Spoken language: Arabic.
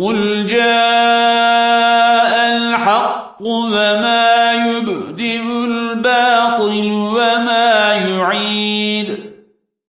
قل جاء الحق وما يبدئ الباطل وما يعيد